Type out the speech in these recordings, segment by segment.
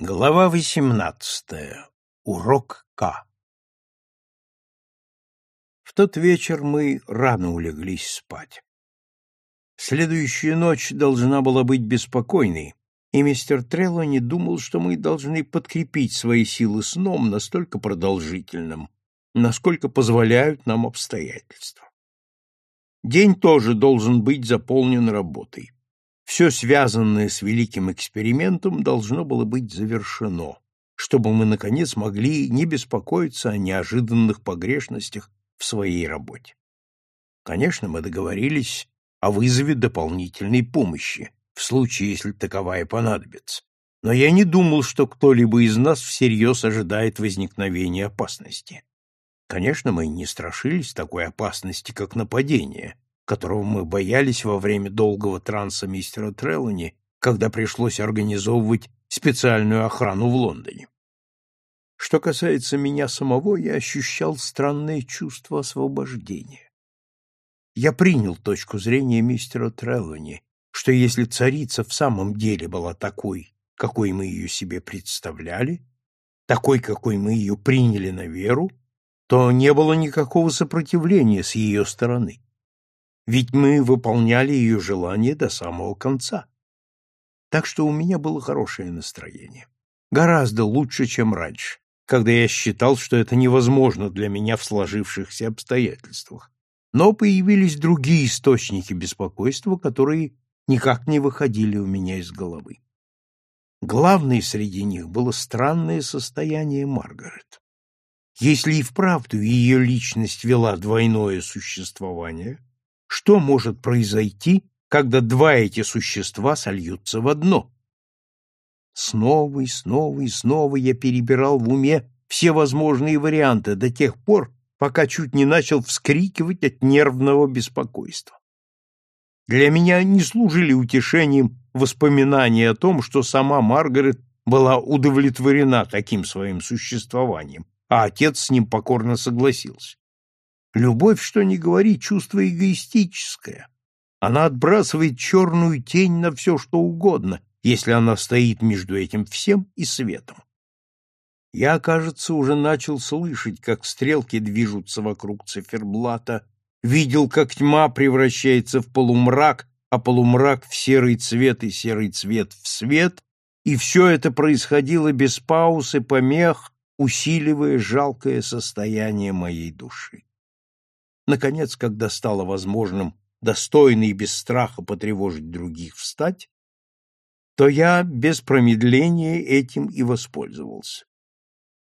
Глава восемнадцатая. Урок К. В тот вечер мы рано улеглись спать. Следующая ночь должна была быть беспокойной, и мистер Треллони думал, что мы должны подкрепить свои силы сном настолько продолжительным, насколько позволяют нам обстоятельства. День тоже должен быть заполнен работой. Все связанное с великим экспериментом должно было быть завершено, чтобы мы, наконец, могли не беспокоиться о неожиданных погрешностях в своей работе. Конечно, мы договорились о вызове дополнительной помощи, в случае, если таковая понадобится. Но я не думал, что кто-либо из нас всерьез ожидает возникновения опасности. Конечно, мы не страшились такой опасности, как нападение, которого мы боялись во время долгого транса мистера Треллани, когда пришлось организовывать специальную охрану в Лондоне. Что касается меня самого, я ощущал странное чувство освобождения. Я принял точку зрения мистера Треллани, что если царица в самом деле была такой, какой мы ее себе представляли, такой, какой мы ее приняли на веру, то не было никакого сопротивления с ее стороны ведь мы выполняли ее желание до самого конца. Так что у меня было хорошее настроение. Гораздо лучше, чем раньше, когда я считал, что это невозможно для меня в сложившихся обстоятельствах. Но появились другие источники беспокойства, которые никак не выходили у меня из головы. Главной среди них было странное состояние Маргарет. Если и вправду ее личность вела двойное существование, что может произойти, когда два эти существа сольются в одно? Снова и снова и снова я перебирал в уме все возможные варианты до тех пор, пока чуть не начал вскрикивать от нервного беспокойства. Для меня не служили утешением воспоминания о том, что сама Маргарет была удовлетворена таким своим существованием, а отец с ним покорно согласился. Любовь, что ни говори, чувство эгоистическое. Она отбрасывает черную тень на все, что угодно, если она стоит между этим всем и светом. Я, кажется, уже начал слышать, как стрелки движутся вокруг циферблата, видел, как тьма превращается в полумрак, а полумрак в серый цвет и серый цвет в свет, и все это происходило без пауз и помех, усиливая жалкое состояние моей души. Наконец, когда стало возможным достойно и без страха потревожить других встать, то я без промедления этим и воспользовался.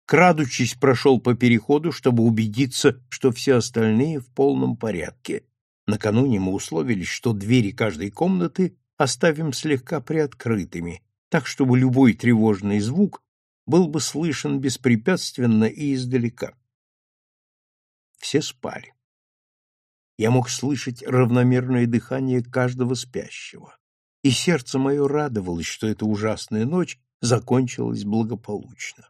Крадучись, прошел по переходу, чтобы убедиться, что все остальные в полном порядке. Накануне мы условились, что двери каждой комнаты оставим слегка приоткрытыми, так чтобы любой тревожный звук был бы слышен беспрепятственно и издалека. Все спали я мог слышать равномерное дыхание каждого спящего, и сердце мое радовалось, что эта ужасная ночь закончилась благополучно.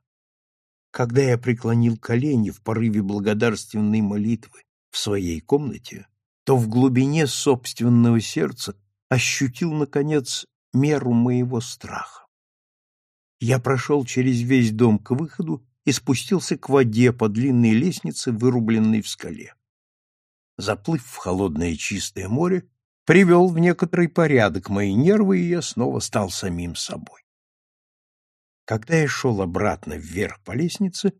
Когда я преклонил колени в порыве благодарственной молитвы в своей комнате, то в глубине собственного сердца ощутил, наконец, меру моего страха. Я прошел через весь дом к выходу и спустился к воде по длинной лестнице, вырубленной в скале заплыв в холодное чистое море, привел в некоторый порядок мои нервы, и я снова стал самим собой. Когда я шел обратно вверх по лестнице,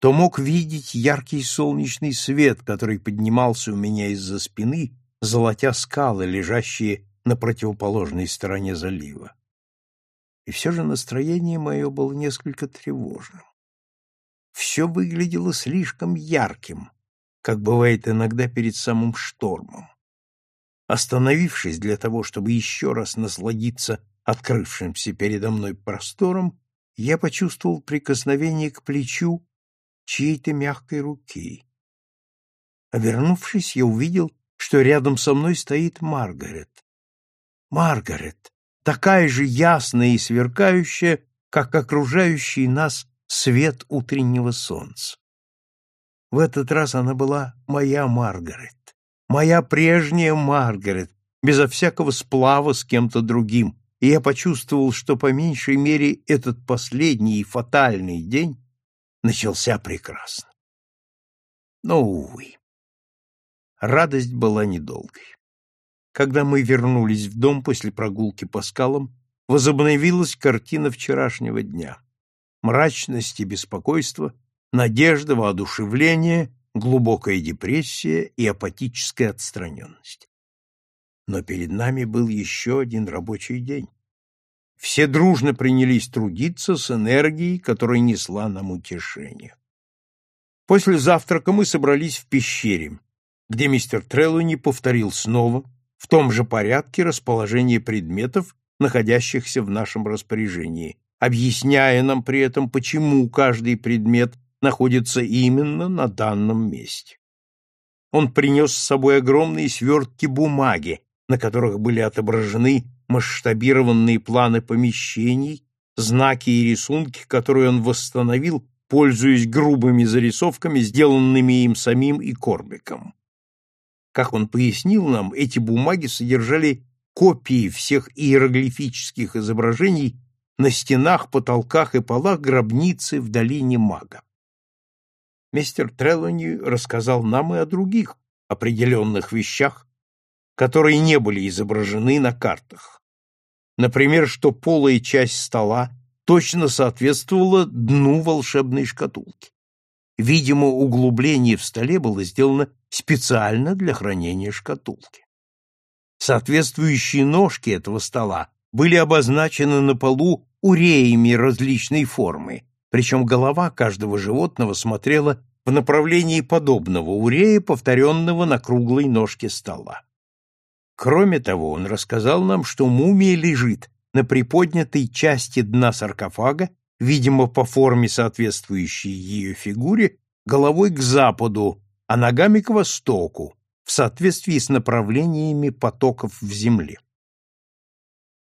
то мог видеть яркий солнечный свет, который поднимался у меня из-за спины, золотя скалы, лежащие на противоположной стороне залива. И все же настроение мое было несколько тревожным. Все выглядело слишком ярким, как бывает иногда перед самым штормом. Остановившись для того, чтобы еще раз насладиться открывшимся передо мной простором, я почувствовал прикосновение к плечу чьей-то мягкой руки. Обернувшись, я увидел, что рядом со мной стоит Маргарет. Маргарет, такая же ясная и сверкающая, как окружающий нас свет утреннего солнца. В этот раз она была моя Маргарет, моя прежняя Маргарет, безо всякого сплава с кем-то другим, и я почувствовал, что по меньшей мере этот последний и фатальный день начался прекрасно. Но, увы, радость была недолгой. Когда мы вернулись в дом после прогулки по скалам, возобновилась картина вчерашнего дня. Мрачность и беспокойство, надежда, воодушевление, глубокая депрессия и апатическая отстраненность. Но перед нами был еще один рабочий день. Все дружно принялись трудиться с энергией, которая несла нам утешение. После завтрака мы собрались в пещере, где мистер Треллони повторил снова, в том же порядке, расположение предметов, находящихся в нашем распоряжении, объясняя нам при этом, почему каждый предмет находится именно на данном месте. Он принес с собой огромные свертки бумаги, на которых были отображены масштабированные планы помещений, знаки и рисунки, которые он восстановил, пользуясь грубыми зарисовками, сделанными им самим и Корбиком. Как он пояснил нам, эти бумаги содержали копии всех иероглифических изображений на стенах, потолках и полах гробницы в долине Мага. Мистер Треллани рассказал нам и о других определенных вещах, которые не были изображены на картах. Например, что полая часть стола точно соответствовала дну волшебной шкатулки. Видимо, углубление в столе было сделано специально для хранения шкатулки. Соответствующие ножки этого стола были обозначены на полу уреями различной формы, причем голова каждого животного смотрела в направлении подобного урея, повторенного на круглой ножке стола. Кроме того, он рассказал нам, что мумия лежит на приподнятой части дна саркофага, видимо, по форме соответствующей ее фигуре, головой к западу, а ногами к востоку, в соответствии с направлениями потоков в земле.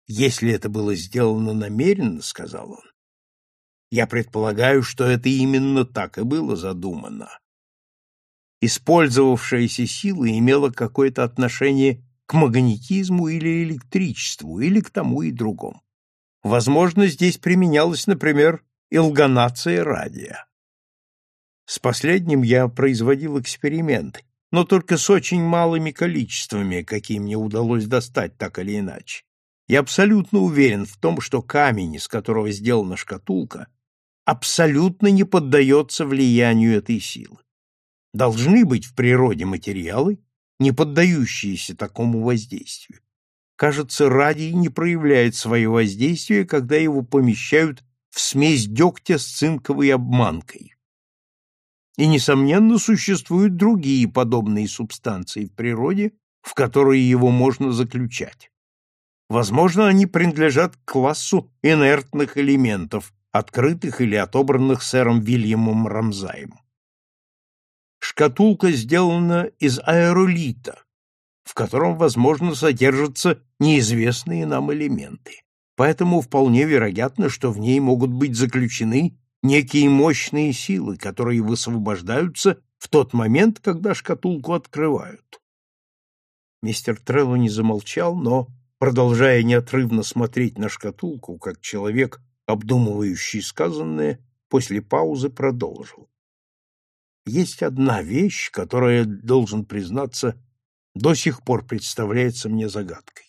Если это было сделано намеренно, сказал он, я предполагаю, что это именно так и было задумано. Использовавшаяся сила имела какое-то отношение к магнетизму или электричеству, или к тому и другому. Возможно, здесь применялась, например, илганация радия. С последним я производил эксперименты, но только с очень малыми количествами, какие мне удалось достать так или иначе. Я абсолютно уверен в том, что камень, из которого сделана шкатулка, абсолютно не поддается влиянию этой силы. Должны быть в природе материалы, не поддающиеся такому воздействию. Кажется, радий не проявляет свое воздействие, когда его помещают в смесь дегтя с цинковой обманкой. И, несомненно, существуют другие подобные субстанции в природе, в которые его можно заключать. Возможно, они принадлежат к классу инертных элементов, открытых или отобранных сэром Вильямом Рамзаем. Шкатулка сделана из аэролита, в котором, возможно, содержатся неизвестные нам элементы. Поэтому вполне вероятно, что в ней могут быть заключены некие мощные силы, которые высвобождаются в тот момент, когда шкатулку открывают. Мистер Трелло не замолчал, но, продолжая неотрывно смотреть на шкатулку, как человек, обдумывающий сказанное, после паузы продолжил. Есть одна вещь, которая, должен признаться, до сих пор представляется мне загадкой.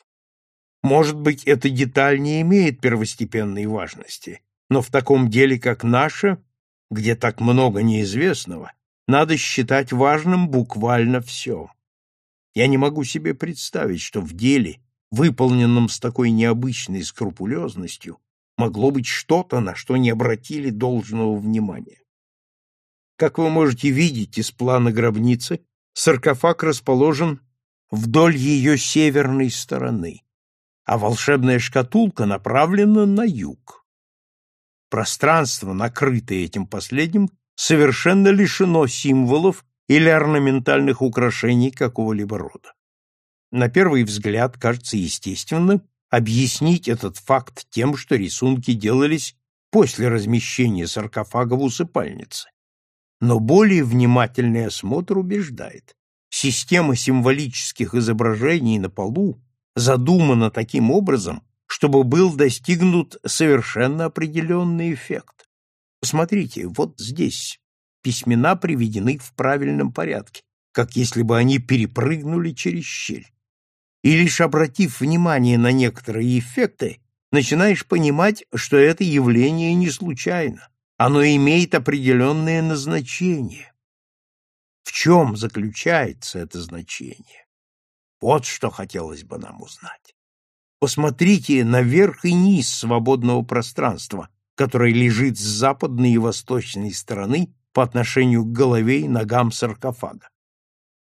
Может быть, эта деталь не имеет первостепенной важности, но в таком деле, как наше, где так много неизвестного, надо считать важным буквально все. Я не могу себе представить, что в деле, выполненном с такой необычной скрупулезностью, могло быть что-то, на что не обратили должного внимания. Как вы можете видеть из плана гробницы, саркофаг расположен вдоль ее северной стороны, а волшебная шкатулка направлена на юг. Пространство, накрытое этим последним, совершенно лишено символов или орнаментальных украшений какого-либо рода. На первый взгляд кажется естественным объяснить этот факт тем, что рисунки делались после размещения саркофага в усыпальнице. Но более внимательный осмотр убеждает. Система символических изображений на полу задумана таким образом, чтобы был достигнут совершенно определенный эффект. Посмотрите, вот здесь письмена приведены в правильном порядке, как если бы они перепрыгнули через щель. И лишь обратив внимание на некоторые эффекты, начинаешь понимать, что это явление не случайно, оно имеет определенное назначение. В чем заключается это значение? Вот что хотелось бы нам узнать. Посмотрите наверх и низ свободного пространства, которое лежит с западной и восточной стороны по отношению к голове и ногам саркофага.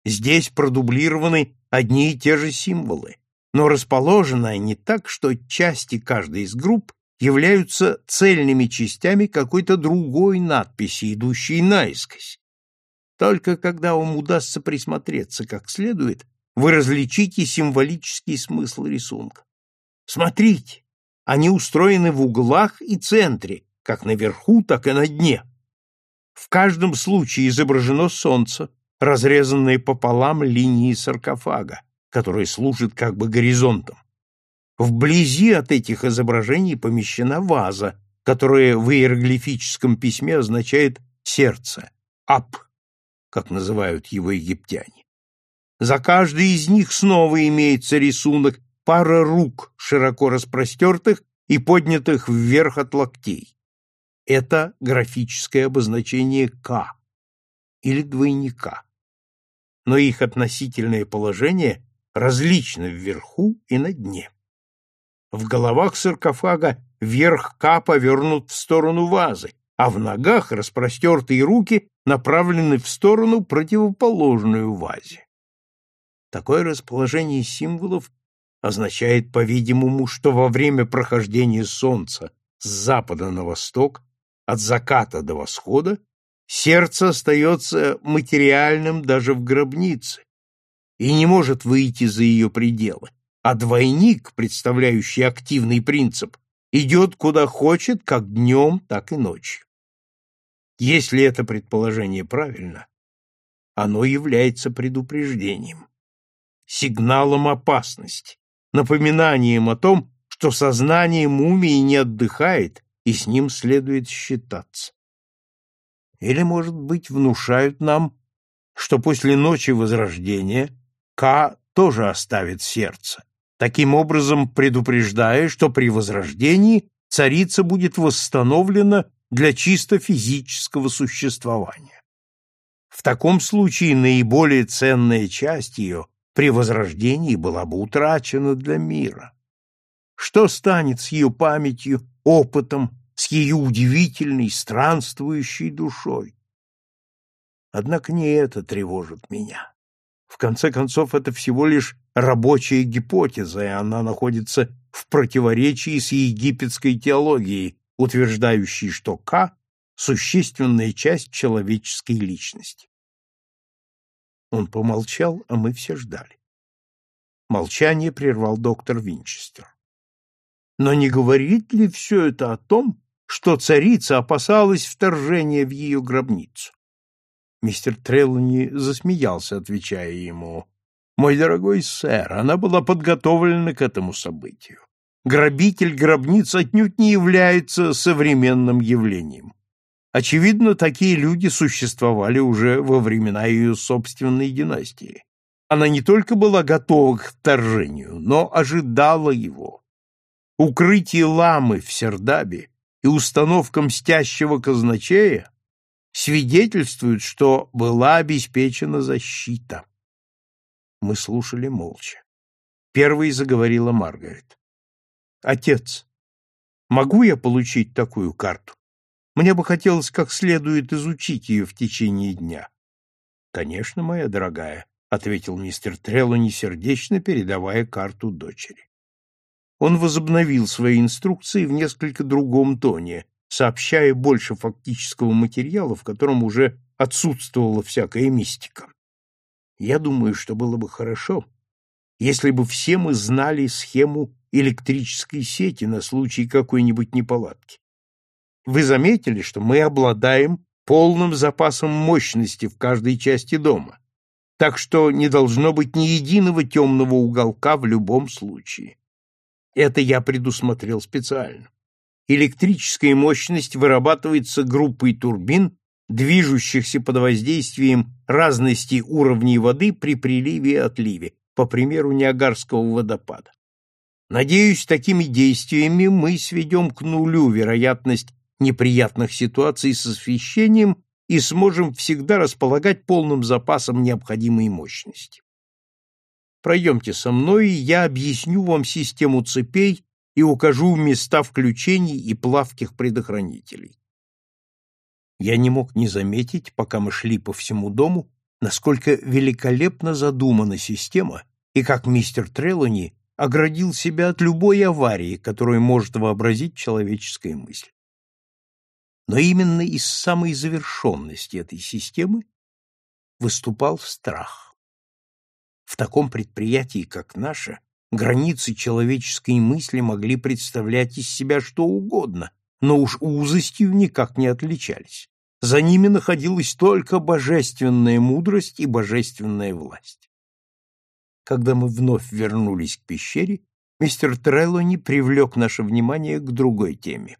Здесь продублированы одни и те же символы, но расположены они так, что части каждой из групп являются цельными частями какой-то другой надписи, идущей наискось. Только когда вам удастся присмотреться как следует, вы различите символический смысл рисунка. Смотрите, они устроены в углах и центре, как наверху, так и на дне. В каждом случае изображено солнце, разрезанное пополам линией саркофага, который служит как бы горизонтом. Вблизи от этих изображений помещена ваза, которая в иероглифическом письме означает «сердце», «ап», как называют его египтяне. За каждой из них снова имеется рисунок пара рук, широко распростертых и поднятых вверх от локтей. Это графическое обозначение «К» или двойника. Но их относительное положение различно вверху и на дне. В головах саркофага верх К повернут в сторону вазы, а в ногах распростертые руки направлены в сторону, противоположную вазе. Такое расположение символов означает, по-видимому, что во время прохождения Солнца с запада на восток, от заката до восхода, сердце остается материальным даже в гробнице и не может выйти за ее пределы, а двойник, представляющий активный принцип, идет куда хочет, как днем, так и ночью. Если это предположение правильно, оно является предупреждением, сигналом опасности, напоминанием о том, что сознание мумии не отдыхает, и с ним следует считаться. Или, может быть, внушают нам, что после ночи Возрождения К тоже оставит сердце, таким образом предупреждая, что при Возрождении царица будет восстановлена для чисто физического существования. В таком случае наиболее ценная часть ее при возрождении была бы утрачена для мира. Что станет с ее памятью, опытом, с ее удивительной, странствующей душой? Однако не это тревожит меня. В конце концов, это всего лишь рабочая гипотеза, и она находится в противоречии с египетской теологией, утверждающий, что К – существенная часть человеческой личности. Он помолчал, а мы все ждали. Молчание прервал доктор Винчестер. Но не говорит ли все это о том, что царица опасалась вторжения в ее гробницу? Мистер Треллани засмеялся, отвечая ему. «Мой дорогой сэр, она была подготовлена к этому событию грабитель гробниц отнюдь не является современным явлением. Очевидно, такие люди существовали уже во времена ее собственной династии. Она не только была готова к вторжению, но ожидала его. Укрытие ламы в Сердабе и установка мстящего казначея свидетельствуют, что была обеспечена защита. Мы слушали молча. Первой заговорила Маргарет. Отец, могу я получить такую карту? Мне бы хотелось как следует изучить ее в течение дня. Конечно, моя дорогая, ответил мистер Треллани сердечно передавая карту дочери. Он возобновил свои инструкции в несколько другом тоне, сообщая больше фактического материала, в котором уже отсутствовала всякая мистика. Я думаю, что было бы хорошо, если бы все мы знали схему электрической сети на случай какой-нибудь неполадки. Вы заметили, что мы обладаем полным запасом мощности в каждой части дома, так что не должно быть ни единого темного уголка в любом случае. Это я предусмотрел специально. Электрическая мощность вырабатывается группой турбин, движущихся под воздействием разности уровней воды при приливе и отливе, по примеру Ниагарского водопада. Надеюсь, такими действиями мы сведем к нулю вероятность неприятных ситуаций с освещением и сможем всегда располагать полным запасом необходимой мощности. Пройдемте со мной, и я объясню вам систему цепей и укажу места включений и плавких предохранителей. Я не мог не заметить, пока мы шли по всему дому, насколько великолепно задумана система и как мистер Трелони оградил себя от любой аварии, которую может вообразить человеческая мысль. Но именно из самой завершенности этой системы выступал страх. В таком предприятии, как наше, границы человеческой мысли могли представлять из себя что угодно, но уж узостью никак не отличались. За ними находилась только божественная мудрость и божественная власть. Когда мы вновь вернулись к пещере, мистер Треллони привлек наше внимание к другой теме.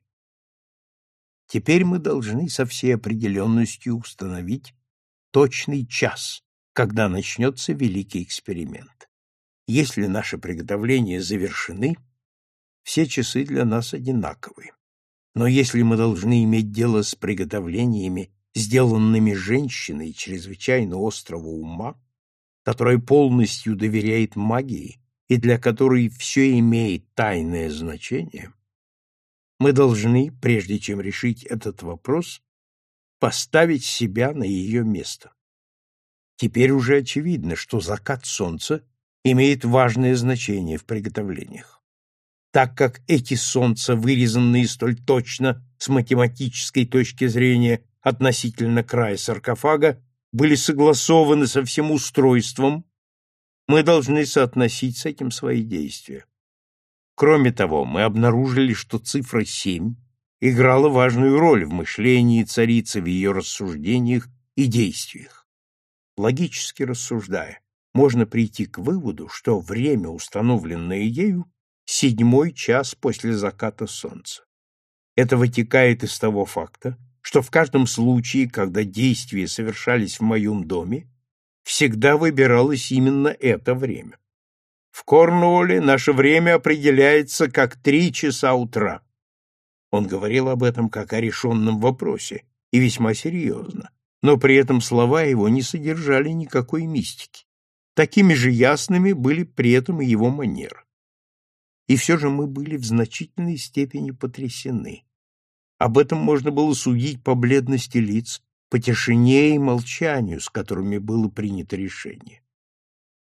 Теперь мы должны со всей определенностью установить точный час, когда начнется великий эксперимент. Если наши приготовления завершены, все часы для нас одинаковы. Но если мы должны иметь дело с приготовлениями, сделанными женщиной чрезвычайно острого ума, которая полностью доверяет магии и для которой все имеет тайное значение, мы должны, прежде чем решить этот вопрос, поставить себя на ее место. Теперь уже очевидно, что закат солнца имеет важное значение в приготовлениях. Так как эти солнца, вырезанные столь точно с математической точки зрения относительно края саркофага, были согласованы со всем устройством, мы должны соотносить с этим свои действия. Кроме того, мы обнаружили, что цифра 7 играла важную роль в мышлении царицы, в ее рассуждениях и действиях. Логически рассуждая, можно прийти к выводу, что время, установленное ею, седьмой час после заката солнца. Это вытекает из того факта, что в каждом случае, когда действия совершались в моем доме, всегда выбиралось именно это время. В Корнуолле наше время определяется как три часа утра. Он говорил об этом как о решенном вопросе, и весьма серьезно, но при этом слова его не содержали никакой мистики. Такими же ясными были при этом и его манеры. И все же мы были в значительной степени потрясены. Об этом можно было судить по бледности лиц, по тишине и молчанию, с которыми было принято решение.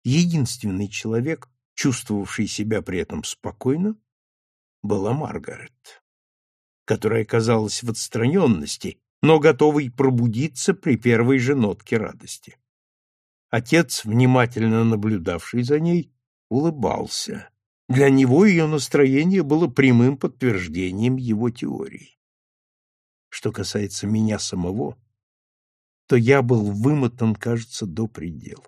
Единственный человек, чувствовавшей себя при этом спокойно, была Маргарет, которая казалась в отстраненности, но готовой пробудиться при первой же нотке радости. Отец, внимательно наблюдавший за ней, улыбался. Для него ее настроение было прямым подтверждением его теории. Что касается меня самого, то я был вымотан, кажется, до предела.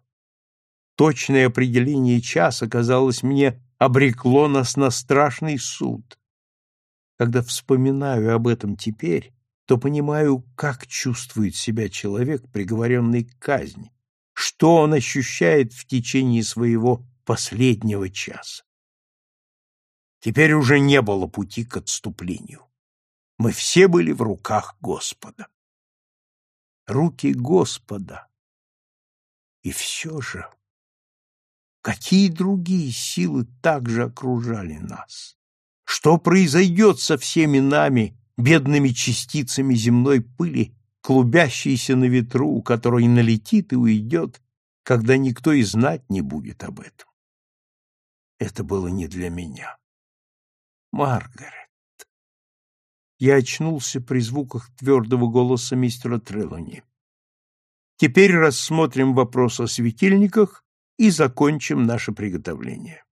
Точное определение часа, казалось мне, обрекло нас на страшный суд. Когда вспоминаю об этом теперь, то понимаю, как чувствует себя человек, приговоренный к казни, что он ощущает в течение своего последнего часа. Теперь уже не было пути к отступлению. Мы все были в руках Господа. Руки Господа. И все же... Какие другие силы также окружали нас? Что произойдет со всеми нами, бедными частицами земной пыли, клубящейся на ветру, который налетит и уйдет, когда никто и знать не будет об этом? Это было не для меня. Маргарет. Я очнулся при звуках твердого голоса мистера Трелони. Теперь рассмотрим вопрос о светильниках и закончим наше приготовление.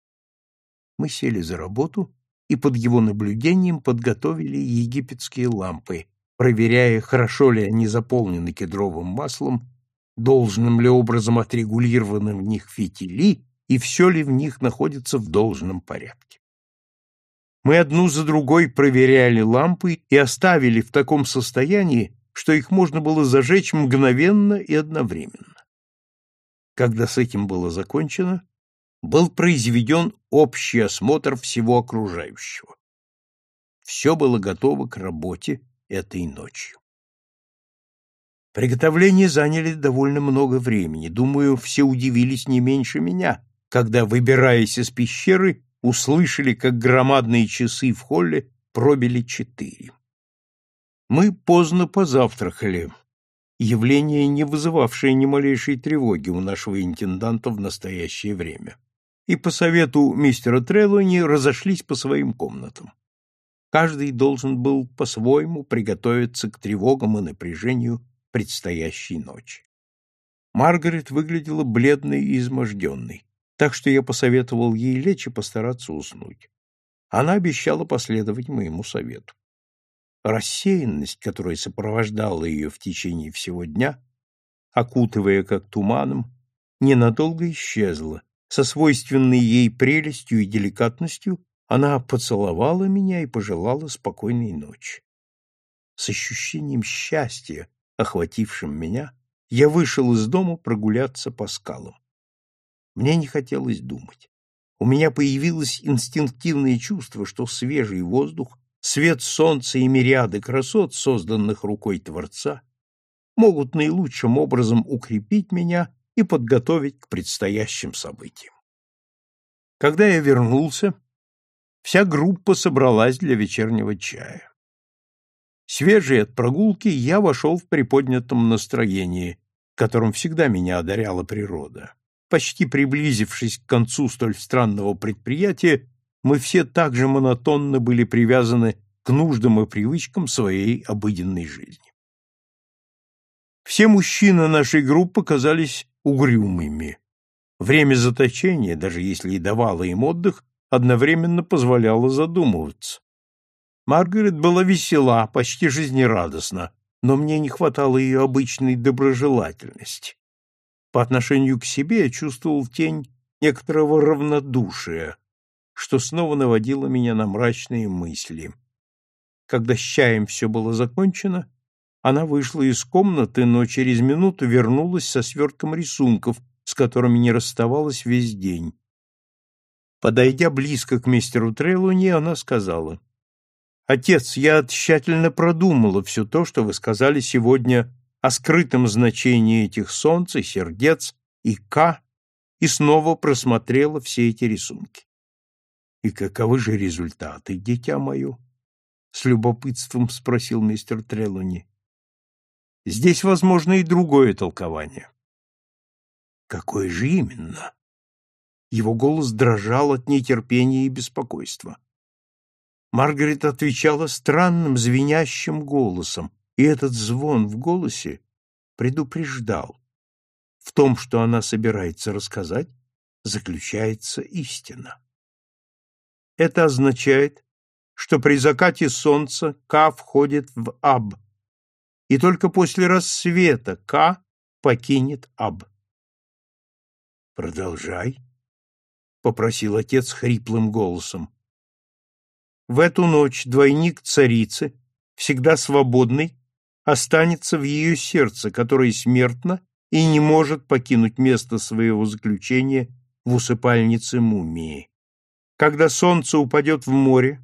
Мы сели за работу и под его наблюдением подготовили египетские лампы, проверяя, хорошо ли они заполнены кедровым маслом, должным ли образом отрегулированы в них фитили и все ли в них находится в должном порядке. Мы одну за другой проверяли лампы и оставили в таком состоянии, что их можно было зажечь мгновенно и одновременно. Когда с этим было закончено, был произведен общий осмотр всего окружающего. Все было готово к работе этой ночью. Приготовления заняли довольно много времени. Думаю, все удивились не меньше меня, когда, выбираясь из пещеры, услышали, как громадные часы в холле пробили четыре. Мы поздно позавтракали, явление, не вызывавшее ни малейшей тревоги у нашего интенданта в настоящее время, и по совету мистера Трелони разошлись по своим комнатам. Каждый должен был по-своему приготовиться к тревогам и напряжению предстоящей ночи. Маргарет выглядела бледной и изможденной, так что я посоветовал ей лечь и постараться уснуть. Она обещала последовать моему совету. Рассеянность, которая сопровождала ее в течение всего дня, окутывая как туманом, ненадолго исчезла. Со свойственной ей прелестью и деликатностью она поцеловала меня и пожелала спокойной ночи. С ощущением счастья, охватившим меня, я вышел из дома прогуляться по скалам. Мне не хотелось думать. У меня появилось инстинктивное чувство, что свежий воздух свет солнца и мириады красот, созданных рукой Творца, могут наилучшим образом укрепить меня и подготовить к предстоящим событиям. Когда я вернулся, вся группа собралась для вечернего чая. Свежий от прогулки, я вошел в приподнятом настроении, которым всегда меня одаряла природа. Почти приблизившись к концу столь странного предприятия, мы все так же монотонно были привязаны к нуждам и привычкам своей обыденной жизни. Все мужчины нашей группы казались угрюмыми. Время заточения, даже если и давало им отдых, одновременно позволяло задумываться. Маргарет была весела, почти жизнерадостна, но мне не хватало ее обычной доброжелательности. По отношению к себе я чувствовал тень некоторого равнодушия, что снова наводило меня на мрачные мысли. Когда с чаем все было закончено, она вышла из комнаты, но через минуту вернулась со свертком рисунков, с которыми не расставалась весь день. Подойдя близко к мистеру Трелуни, она сказала, «Отец, я тщательно продумала все то, что вы сказали сегодня о скрытом значении этих солнц и сердец и К, и снова просмотрела все эти рисунки. И каковы же результаты, дитя мое? С любопытством спросил мистер Трелуни. Здесь возможно и другое толкование. Какое же именно? Его голос дрожал от нетерпения и беспокойства. Маргарет отвечала странным звенящим голосом, и этот звон в голосе предупреждал. В том, что она собирается рассказать, заключается истина. Это означает, что при закате солнца К входит в Аб, и только после рассвета К покинет Аб. «Продолжай», — попросил отец хриплым голосом. В эту ночь двойник царицы, всегда свободный, останется в ее сердце, которое смертно и не может покинуть место своего заключения в усыпальнице мумии. Когда солнце упадет в море,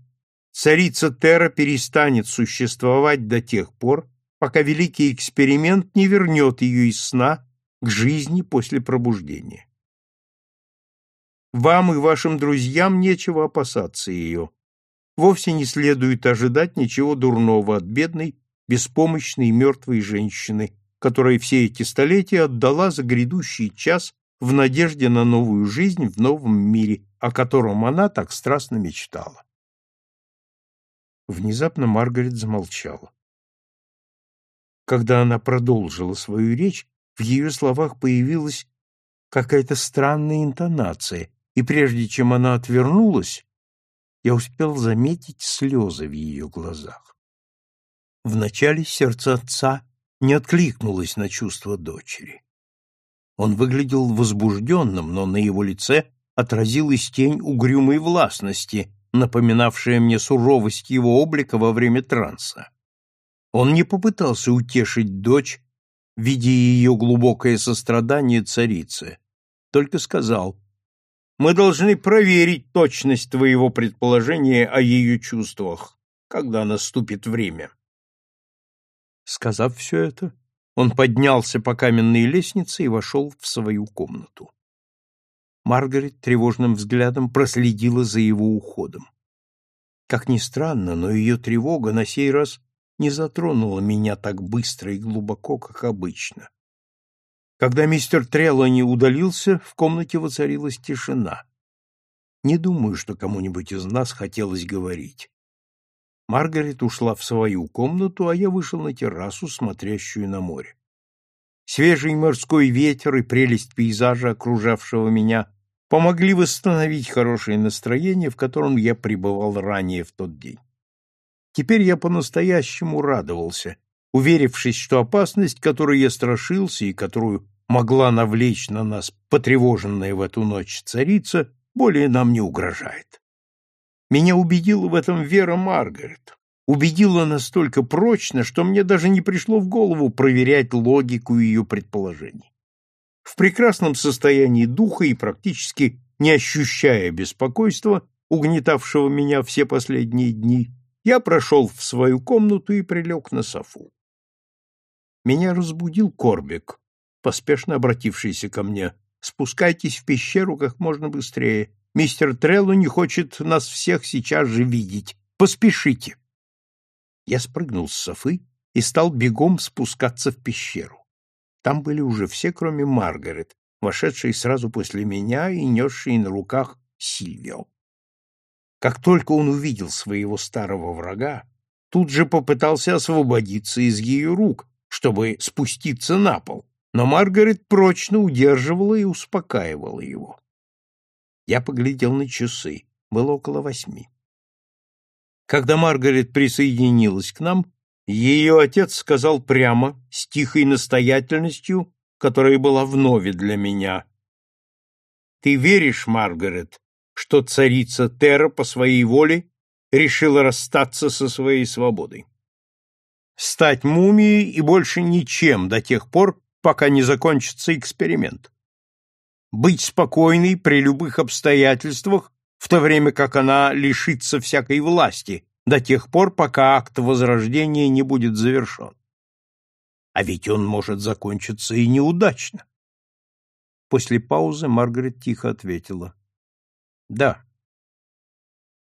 царица Тера перестанет существовать до тех пор, пока великий эксперимент не вернет ее из сна к жизни после пробуждения. Вам и вашим друзьям нечего опасаться ее. Вовсе не следует ожидать ничего дурного от бедной, беспомощной мертвой женщины, которая все эти столетия отдала за грядущий час в надежде на новую жизнь в новом мире, о котором она так страстно мечтала. Внезапно Маргарет замолчала. Когда она продолжила свою речь, в ее словах появилась какая-то странная интонация, и прежде чем она отвернулась, я успел заметить слезы в ее глазах. Вначале сердце отца не откликнулось на чувства дочери. Он выглядел возбужденным, но на его лице отразилась тень угрюмой властности, напоминавшее мне суровость его облика во время транса. Он не попытался утешить дочь, видя ее глубокое сострадание царицы, только сказал, «Мы должны проверить точность твоего предположения о ее чувствах, когда наступит время». Сказав все это, он поднялся по каменной лестнице и вошел в свою комнату. Маргарет тревожным взглядом проследила за его уходом. Как ни странно, но ее тревога на сей раз не затронула меня так быстро и глубоко, как обычно. Когда мистер Треллани удалился, в комнате воцарилась тишина. Не думаю, что кому-нибудь из нас хотелось говорить. Маргарет ушла в свою комнату, а я вышел на террасу, смотрящую на море. Свежий морской ветер и прелесть пейзажа, окружавшего меня, помогли восстановить хорошее настроение, в котором я пребывал ранее в тот день. Теперь я по-настоящему радовался, уверившись, что опасность, которой я страшился и которую могла навлечь на нас потревоженная в эту ночь царица, более нам не угрожает. Меня убедила в этом Вера Маргарет, убедила настолько прочно, что мне даже не пришло в голову проверять логику ее предположений в прекрасном состоянии духа и практически не ощущая беспокойства, угнетавшего меня все последние дни, я прошел в свою комнату и прилег на софу. Меня разбудил Корбик, поспешно обратившийся ко мне. «Спускайтесь в пещеру как можно быстрее. Мистер Трелло не хочет нас всех сейчас же видеть. Поспешите!» Я спрыгнул с софы и стал бегом спускаться в пещеру. Там были уже все, кроме Маргарет, вошедшей сразу после меня и несшей на руках Сильвио. Как только он увидел своего старого врага, тут же попытался освободиться из ее рук, чтобы спуститься на пол, но Маргарет прочно удерживала и успокаивала его. Я поглядел на часы, было около восьми. Когда Маргарет присоединилась к нам, ее отец сказал прямо, с тихой настоятельностью, которая была вновь для меня. «Ты веришь, Маргарет, что царица Тера по своей воле решила расстаться со своей свободой? Стать мумией и больше ничем до тех пор, пока не закончится эксперимент. Быть спокойной при любых обстоятельствах, в то время как она лишится всякой власти, до тех пор, пока акт возрождения не будет завершен. А ведь он может закончиться и неудачно. После паузы Маргарет тихо ответила. Да.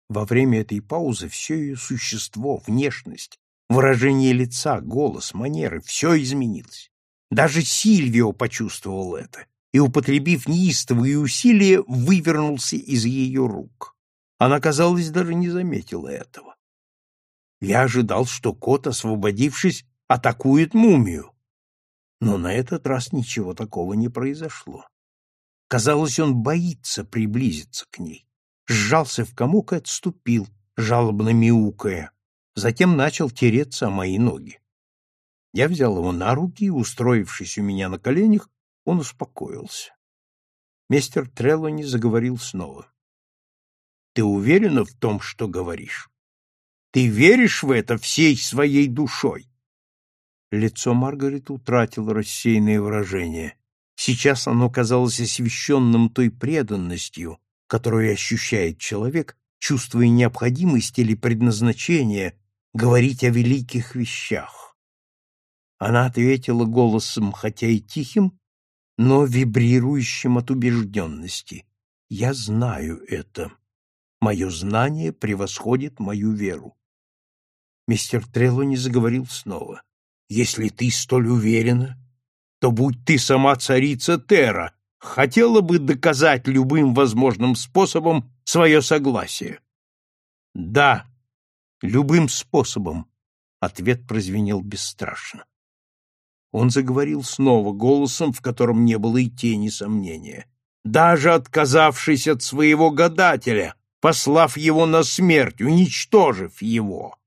Во время этой паузы все ее существо, внешность, выражение лица, голос, манеры — все изменилось. Даже Сильвио почувствовал это и, употребив неистовые усилия, вывернулся из ее рук. Она, казалось, даже не заметила этого. Я ожидал, что кот, освободившись, атакует мумию. Но на этот раз ничего такого не произошло. Казалось, он боится приблизиться к ней. Сжался в комок и отступил, жалобно мяукая. Затем начал тереться о мои ноги. Я взял его на руки и, устроившись у меня на коленях, он успокоился. Мистер Треллони заговорил снова. — Ты уверена в том, что говоришь? Ты веришь в это всей своей душой? Лицо Маргарет утратило рассеянное выражение. Сейчас оно казалось освещенным той преданностью, которую ощущает человек, чувствуя необходимость или предназначение говорить о великих вещах. Она ответила голосом, хотя и тихим, но вибрирующим от убежденности. «Я знаю это. Мое знание превосходит мою веру. Мистер Треллони заговорил снова. «Если ты столь уверена, то будь ты сама царица Тера, хотела бы доказать любым возможным способом свое согласие». «Да, любым способом», — ответ прозвенел бесстрашно. Он заговорил снова голосом, в котором не было и тени сомнения. «Даже отказавшись от своего гадателя, послав его на смерть, уничтожив его,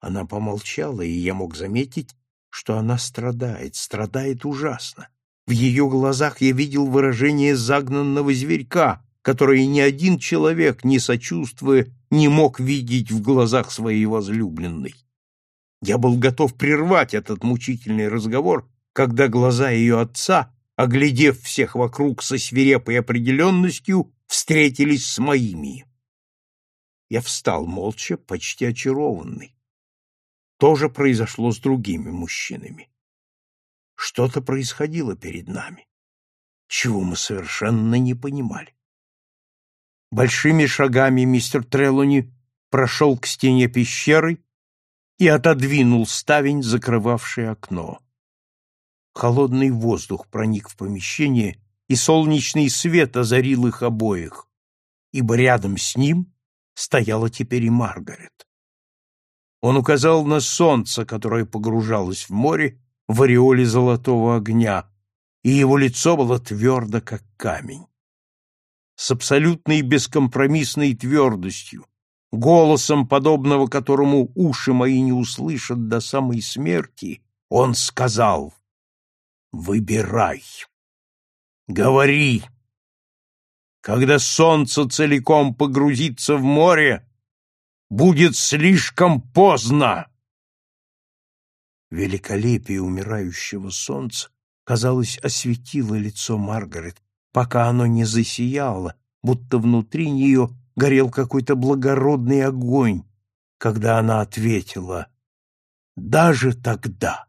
она помолчала, и я мог заметить, что она страдает, страдает ужасно. В ее глазах я видел выражение загнанного зверька, которое ни один человек, не сочувствуя, не мог видеть в глазах своей возлюбленной. Я был готов прервать этот мучительный разговор, когда глаза ее отца, оглядев всех вокруг со свирепой определенностью, встретились с моими. Я встал молча, почти очарованный. То же произошло с другими мужчинами. Что-то происходило перед нами, чего мы совершенно не понимали. Большими шагами мистер Трелони прошел к стене пещеры и отодвинул ставень, закрывавший окно. Холодный воздух проник в помещение, и солнечный свет озарил их обоих, ибо рядом с ним стояла теперь и Маргарет. Он указал на солнце, которое погружалось в море в ореоле золотого огня, и его лицо было твердо, как камень. С абсолютной бескомпромиссной твердостью, голосом, подобного которому уши мои не услышат до самой смерти, он сказал «Выбирай, говори». Когда солнце целиком погрузится в море, будет слишком поздно. Великолепие умирающего солнца, казалось, осветило лицо Маргарет, пока оно не засияло, будто внутри нее горел какой-то благородный огонь, когда она ответила «Даже тогда».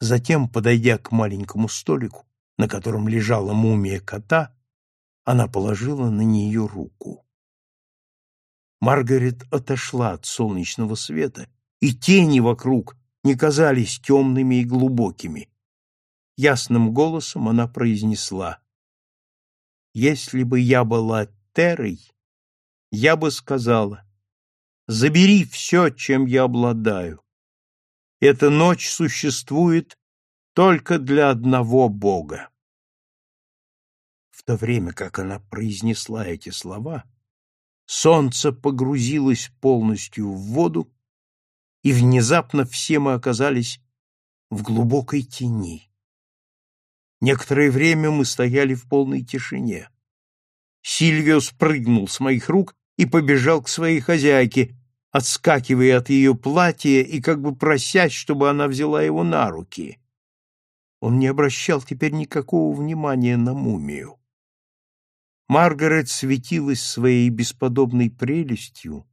Затем, подойдя к маленькому столику, на котором лежала мумия кота, она положила на нее руку. Маргарет отошла от солнечного света, и тени вокруг не казались темными и глубокими. Ясным голосом она произнесла «Если бы я была Терой, я бы сказала, забери все, чем я обладаю. Эта ночь существует только для одного Бога». В то время, как она произнесла эти слова, солнце погрузилось полностью в воду, и внезапно все мы оказались в глубокой тени. Некоторое время мы стояли в полной тишине. Сильвио спрыгнул с моих рук и побежал к своей хозяйке, отскакивая от ее платья и как бы просясь, чтобы она взяла его на руки. Он не обращал теперь никакого внимания на мумию. Маргарет светилась своей бесподобной прелестью,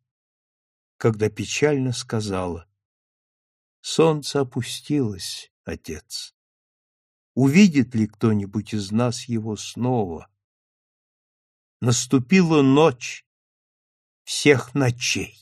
когда печально сказала «Солнце опустилось, отец. Увидит ли кто-нибудь из нас его снова?» Наступила ночь всех ночей.